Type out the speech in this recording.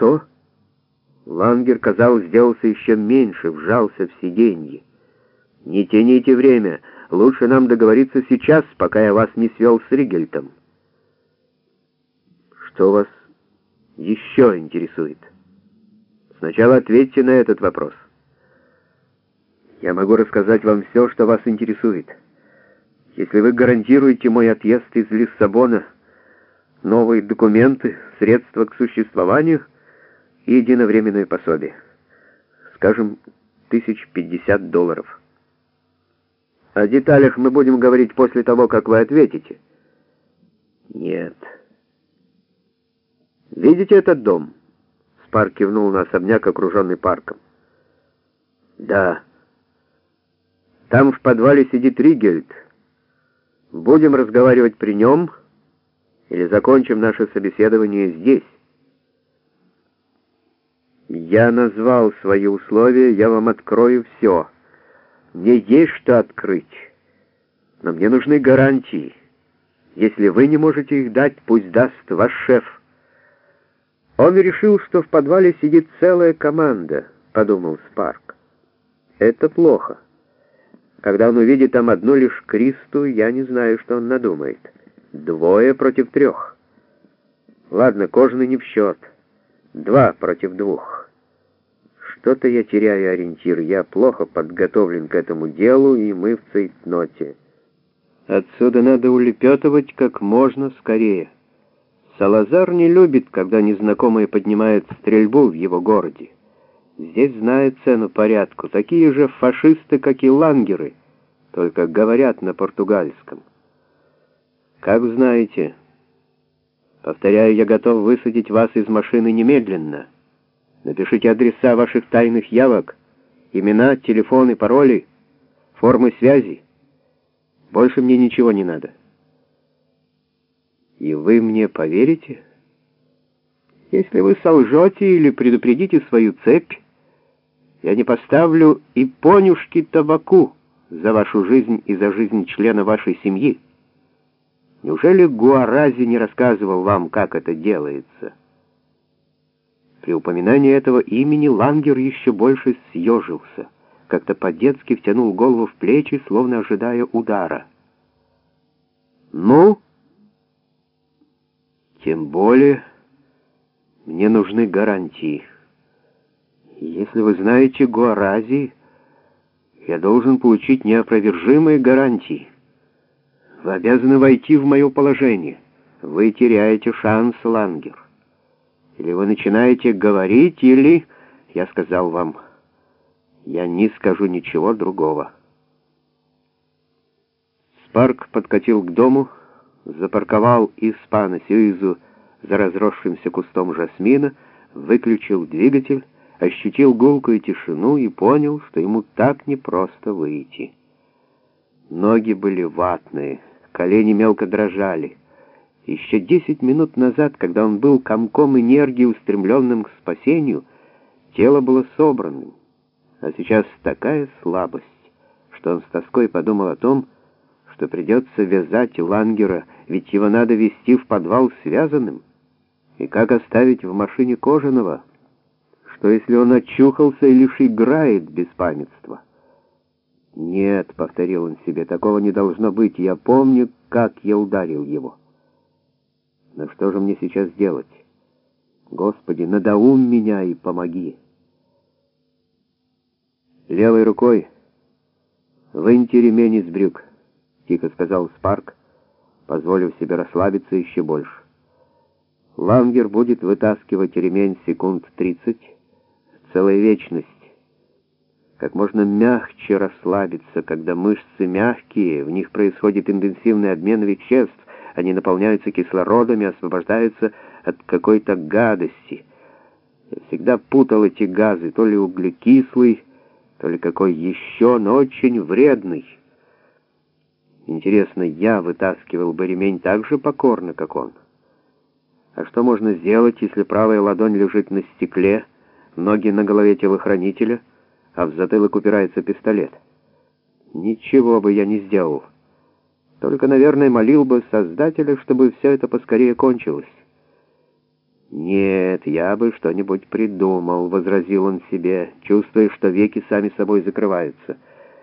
Что? Лангер, казалось, сделался еще меньше, вжался в сиденье. Не тяните время. Лучше нам договориться сейчас, пока я вас не свел с Ригельтом. Что вас еще интересует? Сначала ответьте на этот вопрос. Я могу рассказать вам все, что вас интересует. Если вы гарантируете мой отъезд из Лиссабона, новые документы, средства к существованию и единовременное пособие. Скажем, тысяч пятьдесят долларов. О деталях мы будем говорить после того, как вы ответите. Нет. Видите этот дом? Спар кивнул на особняк, окруженный парком. Да. Там в подвале сидит Ригельд. Будем разговаривать при нем или закончим наше собеседование здесь? Я назвал свои условия, я вам открою все. Мне есть что открыть, но мне нужны гарантии. Если вы не можете их дать, пусть даст ваш шеф. Он решил, что в подвале сидит целая команда, подумал Спарк. Это плохо. Когда он увидит там одну лишь Кристу, я не знаю, что он надумает. Двое против трех. Ладно, кожаный не в счет. Два против двух. Что-то я теряю ориентир. Я плохо подготовлен к этому делу, и мы в цейтноте. Отсюда надо улепетывать как можно скорее. Салазар не любит, когда незнакомые поднимают стрельбу в его городе. Здесь знают цену порядку, такие же фашисты, как и лангеры, только говорят на португальском. Как знаете, повторяю, я готов высадить вас из машины немедленно. Напишите адреса ваших тайных явок, имена, телефоны, пароли, формы связи. Больше мне ничего не надо. И вы мне поверите? Если вы солжете или предупредите свою цепь, я не поставлю и понюшки табаку за вашу жизнь и за жизнь члена вашей семьи. Неужели Гуарази не рассказывал вам, как это делается?» При упоминании этого имени Лангер еще больше съежился, как-то по-детски втянул голову в плечи, словно ожидая удара. «Ну?» «Тем более мне нужны гарантии». Если вы знаете Гуарази, я должен получить неопровержимые гарантии. Вы обязаны войти в мое положение. Вы теряете шанс, Лангер. Или вы начинаете говорить, или, я сказал вам, я не скажу ничего другого. Спарк подкатил к дому, запарковал Испана Сюизу за разросшимся кустом жасмина, выключил двигатель, ощутил гулкую тишину и понял, что ему так непросто выйти. Ноги были ватные, колени мелко дрожали. Еще десять минут назад, когда он был комком энергии, устремленным к спасению, тело было собранным, а сейчас такая слабость, что он с тоской подумал о том, что придется вязать Лангера, ведь его надо вести в подвал связанным, и как оставить в машине кожаного — что если он очухался и лишь играет беспамятства? «Нет», — повторил он себе, — «такого не должно быть. Я помню, как я ударил его». «Но что же мне сейчас делать? Господи, надоум меня и помоги». «Левой рукой выньте ремень из брюк», — тихо сказал Спарк, позволив себе расслабиться еще больше. Лангер будет вытаскивать ремень секунд тридцать, целая вечность. Как можно мягче расслабиться, когда мышцы мягкие, в них происходит интенсивный обмен веществ, они наполняются кислородом и освобождаются от какой-то гадости. Я всегда путал эти газы, то ли углекислый, то ли какой еще, но очень вредный. Интересно, я вытаскивал бы ремень так же покорно, как он. А что можно сделать, если правая ладонь лежит на стекле, ноги на голове телохранителя, а в затылок упирается пистолет. Ничего бы я не сделал. Только, наверное, молил бы Создателя, чтобы все это поскорее кончилось. «Нет, я бы что-нибудь придумал», — возразил он себе, чувствуя, что веки сами собой закрываются —